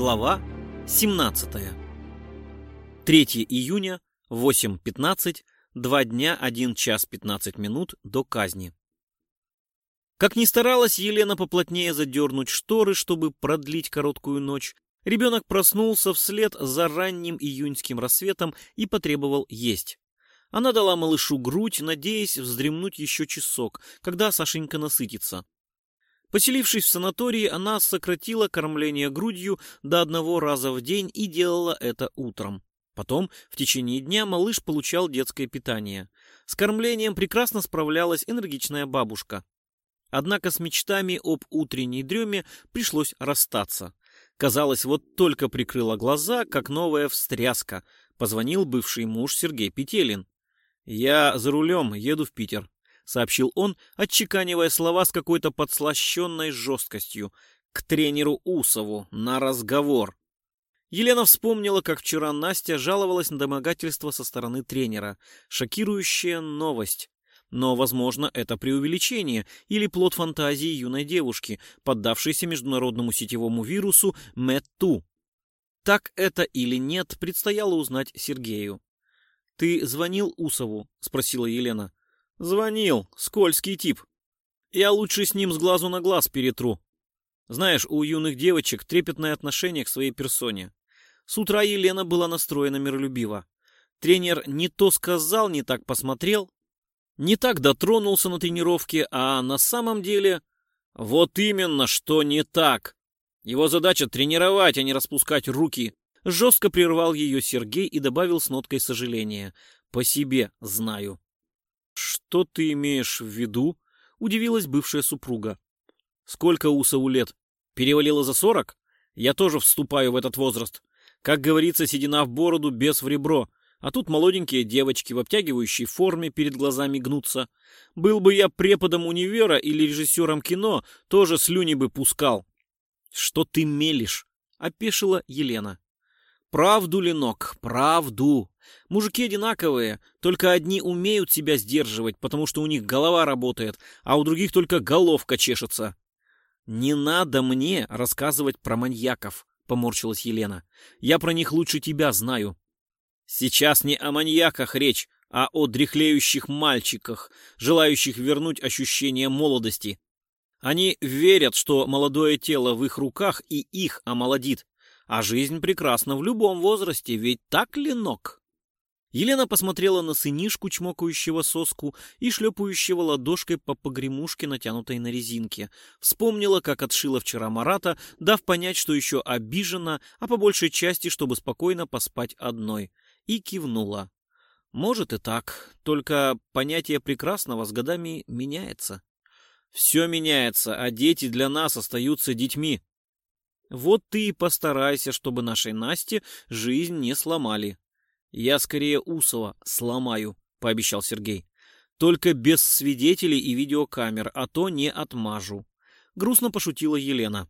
Глава 17. 3 июня, 8.15, 2 дня, 1 час 15 минут до казни. Как ни старалась Елена поплотнее задернуть шторы, чтобы продлить короткую ночь, ребенок проснулся вслед за ранним июньским рассветом и потребовал есть. Она дала малышу грудь, надеясь вздремнуть еще часок, когда Сашенька насытится. Поселившись в санатории, она сократила кормление грудью до одного раза в день и делала это утром. Потом, в течение дня, малыш получал детское питание. С кормлением прекрасно справлялась энергичная бабушка. Однако с мечтами об утренней дреме пришлось расстаться. Казалось, вот только прикрыла глаза, как новая встряска. Позвонил бывший муж Сергей Петелин. «Я за рулем, еду в Питер сообщил он, отчеканивая слова с какой-то подслащенной жесткостью. К тренеру Усову на разговор. Елена вспомнила, как вчера Настя жаловалась на домогательство со стороны тренера. Шокирующая новость. Но, возможно, это преувеличение или плод фантазии юной девушки, поддавшейся международному сетевому вирусу МЭТУ. Так это или нет, предстояло узнать Сергею. «Ты звонил Усову?» — спросила Елена. Звонил, скользкий тип. Я лучше с ним с глазу на глаз перетру. Знаешь, у юных девочек трепетное отношение к своей персоне. С утра Елена была настроена миролюбиво. Тренер не то сказал, не так посмотрел, не так дотронулся на тренировке, а на самом деле... Вот именно, что не так. Его задача тренировать, а не распускать руки. Жестко прервал ее Сергей и добавил с ноткой сожаления. По себе знаю. «Что ты имеешь в виду?» — удивилась бывшая супруга. «Сколько Усову лет? Перевалило за сорок? Я тоже вступаю в этот возраст. Как говорится, седина в бороду, без в ребро. А тут молоденькие девочки в обтягивающей форме перед глазами гнутся. Был бы я преподом универа или режиссером кино, тоже слюни бы пускал». «Что ты мелешь?» — опешила Елена. «Правду, Ленок, правду. Мужики одинаковые, только одни умеют себя сдерживать, потому что у них голова работает, а у других только головка чешется. «Не надо мне рассказывать про маньяков», — поморщилась Елена. «Я про них лучше тебя знаю». «Сейчас не о маньяках речь, а о дряхлеющих мальчиках, желающих вернуть ощущение молодости. Они верят, что молодое тело в их руках и их омолодит, а жизнь прекрасна в любом возрасте, ведь так ли, Нок?» Елена посмотрела на сынишку, чмокающего соску и шлепающего ладошкой по погремушке, натянутой на резинке. Вспомнила, как отшила вчера Марата, дав понять, что еще обижена, а по большей части, чтобы спокойно поспать одной. И кивнула. Может и так, только понятие прекрасного с годами меняется. Все меняется, а дети для нас остаются детьми. Вот ты и постарайся, чтобы нашей Насте жизнь не сломали. «Я скорее Усова сломаю», — пообещал Сергей. «Только без свидетелей и видеокамер, а то не отмажу». Грустно пошутила Елена.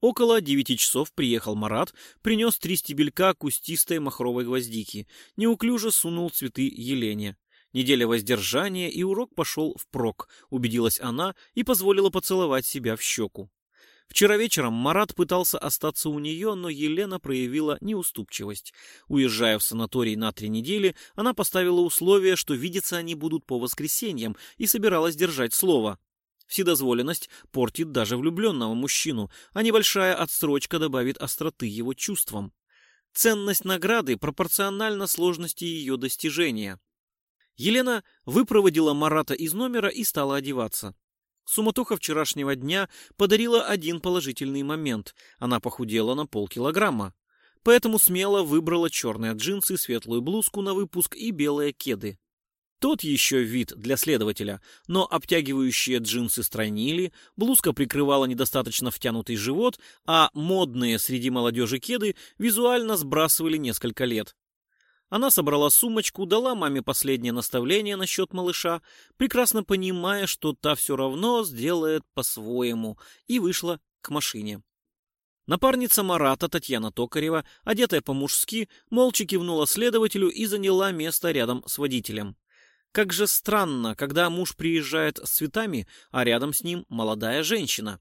Около девяти часов приехал Марат, принес три стебелька кустистой махровой гвоздики, неуклюже сунул цветы Елене. Неделя воздержания, и урок пошел впрок, убедилась она и позволила поцеловать себя в щеку. Вчера вечером Марат пытался остаться у нее, но Елена проявила неуступчивость. Уезжая в санаторий на три недели, она поставила условие, что видеться они будут по воскресеньям, и собиралась держать слово. Вседозволенность портит даже влюбленного мужчину, а небольшая отсрочка добавит остроты его чувствам. Ценность награды пропорциональна сложности ее достижения. Елена выпроводила Марата из номера и стала одеваться. Суматоха вчерашнего дня подарила один положительный момент. Она похудела на полкилограмма. Поэтому смело выбрала черные джинсы, светлую блузку на выпуск и белые кеды. Тот еще вид для следователя, но обтягивающие джинсы стройнили, блузка прикрывала недостаточно втянутый живот, а модные среди молодежи кеды визуально сбрасывали несколько лет. Она собрала сумочку, дала маме последнее наставление насчет малыша, прекрасно понимая, что та все равно сделает по-своему, и вышла к машине. Напарница Марата, Татьяна Токарева, одетая по-мужски, молча кивнула следователю и заняла место рядом с водителем. Как же странно, когда муж приезжает с цветами, а рядом с ним молодая женщина.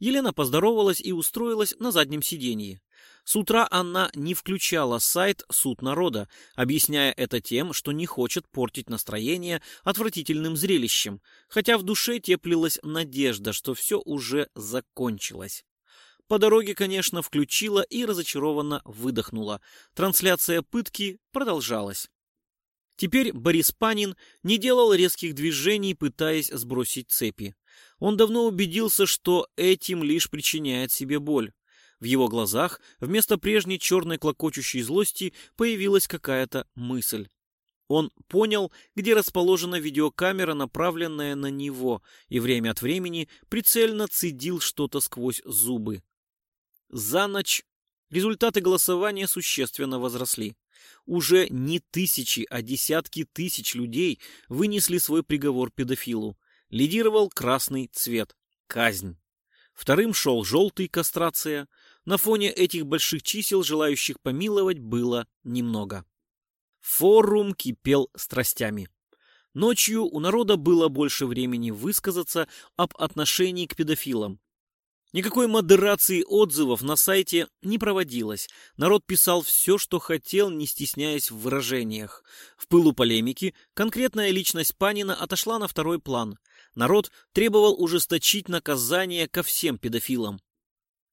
Елена поздоровалась и устроилась на заднем сиденье. С утра она не включала сайт «Суд народа», объясняя это тем, что не хочет портить настроение отвратительным зрелищем, хотя в душе теплилась надежда, что все уже закончилось. По дороге, конечно, включила и разочарованно выдохнула. Трансляция пытки продолжалась. Теперь Борис Панин не делал резких движений, пытаясь сбросить цепи. Он давно убедился, что этим лишь причиняет себе боль. В его глазах вместо прежней черной клокочущей злости появилась какая-то мысль. Он понял, где расположена видеокамера, направленная на него, и время от времени прицельно цедил что-то сквозь зубы. За ночь результаты голосования существенно возросли. Уже не тысячи, а десятки тысяч людей вынесли свой приговор педофилу. Лидировал красный цвет – казнь. Вторым шел желтый – кастрация. На фоне этих больших чисел желающих помиловать было немного. Форум кипел страстями. Ночью у народа было больше времени высказаться об отношении к педофилам. Никакой модерации отзывов на сайте не проводилось. Народ писал все, что хотел, не стесняясь в выражениях. В пылу полемики конкретная личность Панина отошла на второй план. Народ требовал ужесточить наказание ко всем педофилам.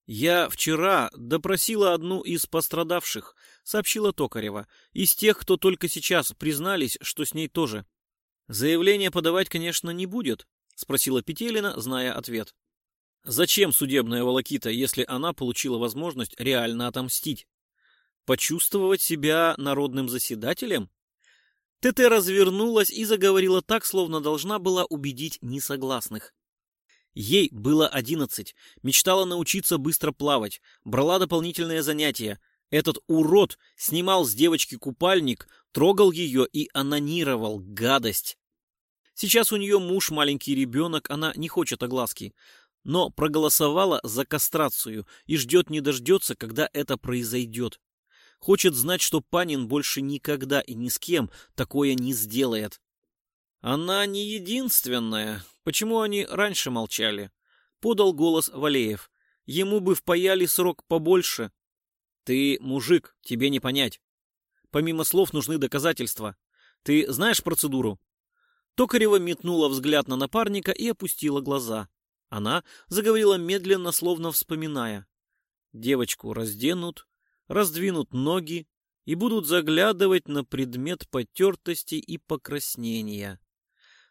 «Я вчера допросила одну из пострадавших», — сообщила Токарева, «из тех, кто только сейчас признались, что с ней тоже». «Заявление подавать, конечно, не будет», — спросила Петелина, зная ответ. Зачем судебная волокита, если она получила возможность реально отомстить? Почувствовать себя народным заседателем? ТТ развернулась и заговорила так, словно должна была убедить несогласных. Ей было одиннадцать, мечтала научиться быстро плавать, брала дополнительные занятия. Этот урод снимал с девочки купальник, трогал ее и анонировал, гадость. Сейчас у нее муж, маленький ребенок, она не хочет огласки но проголосовала за кастрацию и ждет не дождется, когда это произойдет. Хочет знать, что Панин больше никогда и ни с кем такое не сделает. Она не единственная. Почему они раньше молчали? Подал голос Валеев. Ему бы впаяли срок побольше. Ты мужик, тебе не понять. Помимо слов нужны доказательства. Ты знаешь процедуру? Токарева метнула взгляд на напарника и опустила глаза. Она заговорила медленно, словно вспоминая. Девочку разденут, раздвинут ноги и будут заглядывать на предмет потертости и покраснения.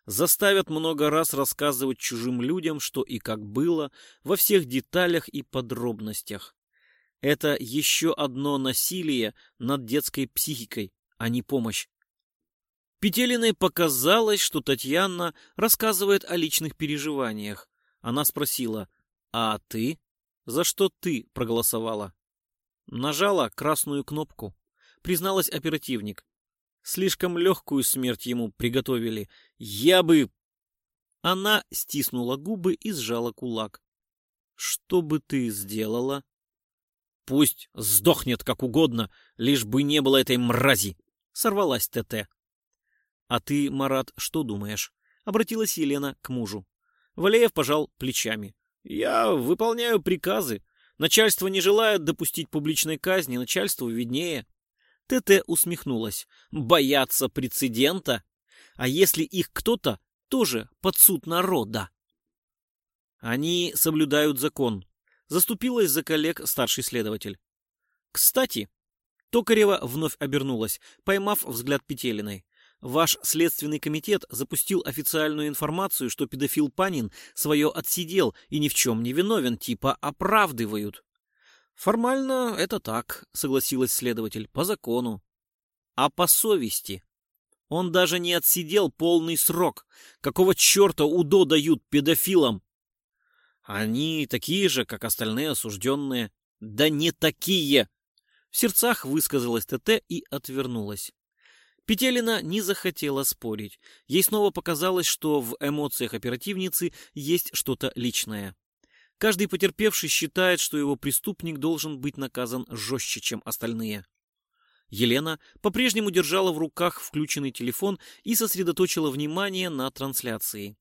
Заставят много раз рассказывать чужим людям, что и как было, во всех деталях и подробностях. Это еще одно насилие над детской психикой, а не помощь. Петелиной показалось, что Татьяна рассказывает о личных переживаниях, она спросила, «А ты? За что ты проголосовала?» Нажала красную кнопку. Призналась оперативник. Слишком легкую смерть ему приготовили. Я бы... Она стиснула губы и сжала кулак. Что бы ты сделала? Пусть сдохнет как угодно, лишь бы не было этой мрази. Сорвалась ТТ. А ты, Марат, что думаешь? Обратилась Елена к мужу. Валеев пожал плечами. «Я выполняю приказы. Начальство не желает допустить публичной казни, начальству виднее». ТТ усмехнулась. «Боятся прецедента? А если их кто-то тоже под суд народа?» «Они соблюдают закон», — заступилась за коллег старший следователь. «Кстати...» Токарева вновь обернулась, поймав взгляд Петелиной. Ваш следственный комитет запустил официальную информацию, что педофил Панин свое отсидел и ни в чем не виновен, типа оправдывают. Формально это так, согласилась следователь, по закону. А по совести? Он даже не отсидел полный срок. Какого черта УДО дают педофилам? Они такие же, как остальные осужденные. Да не такие! В сердцах высказалась ТТ и отвернулась. Петелина не захотела спорить. Ей снова показалось, что в эмоциях оперативницы есть что-то личное. Каждый потерпевший считает, что его преступник должен быть наказан жестче, чем остальные. Елена по-прежнему держала в руках включенный телефон и сосредоточила внимание на трансляции.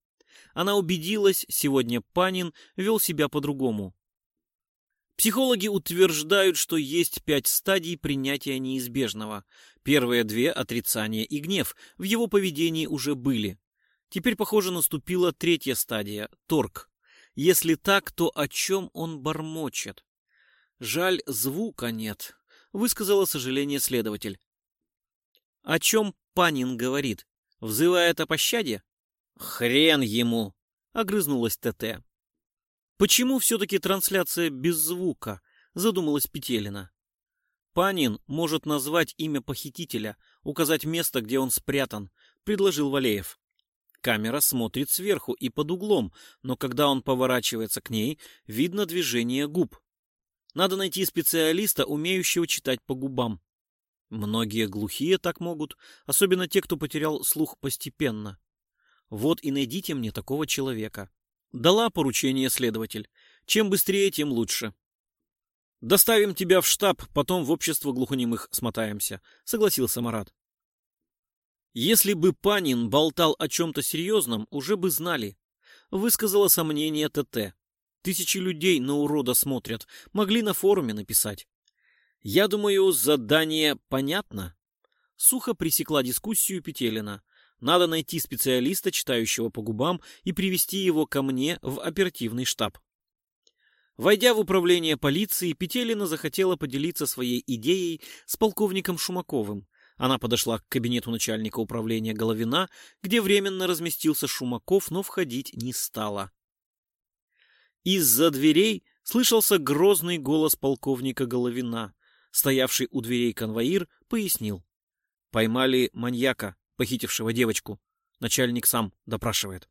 Она убедилась, сегодня Панин вел себя по-другому. Психологи утверждают, что есть пять стадий принятия неизбежного. Первые две – отрицание и гнев – в его поведении уже были. Теперь, похоже, наступила третья стадия – торг. Если так, то о чем он бормочет? Жаль, звука нет, высказала сожаление следователь. О чем Панин говорит? Взывает о пощаде? Хрен ему! Огрызнулась ТТ. Почему все-таки трансляция без звука? Задумалась Петелина. Панин может назвать имя похитителя, указать место, где он спрятан, предложил Валеев. Камера смотрит сверху и под углом, но когда он поворачивается к ней, видно движение губ. Надо найти специалиста, умеющего читать по губам. Многие глухие так могут, особенно те, кто потерял слух постепенно. Вот и найдите мне такого человека. Дала поручение следователь. Чем быстрее, тем лучше. Доставим тебя в штаб, потом в общество глухонемых смотаемся, согласился Марат. Если бы Панин болтал о чем-то серьезном, уже бы знали. Высказала сомнение ТТ. Тысячи людей на урода смотрят, могли на форуме написать. Я думаю, задание понятно. Сухо пресекла дискуссию Петелина. Надо найти специалиста, читающего по губам, и привести его ко мне в оперативный штаб. Войдя в управление полиции, Петелина захотела поделиться своей идеей с полковником Шумаковым. Она подошла к кабинету начальника управления Головина, где временно разместился Шумаков, но входить не стала. Из-за дверей слышался грозный голос полковника Головина. Стоявший у дверей конвоир пояснил. Поймали маньяка, похитившего девочку. Начальник сам допрашивает.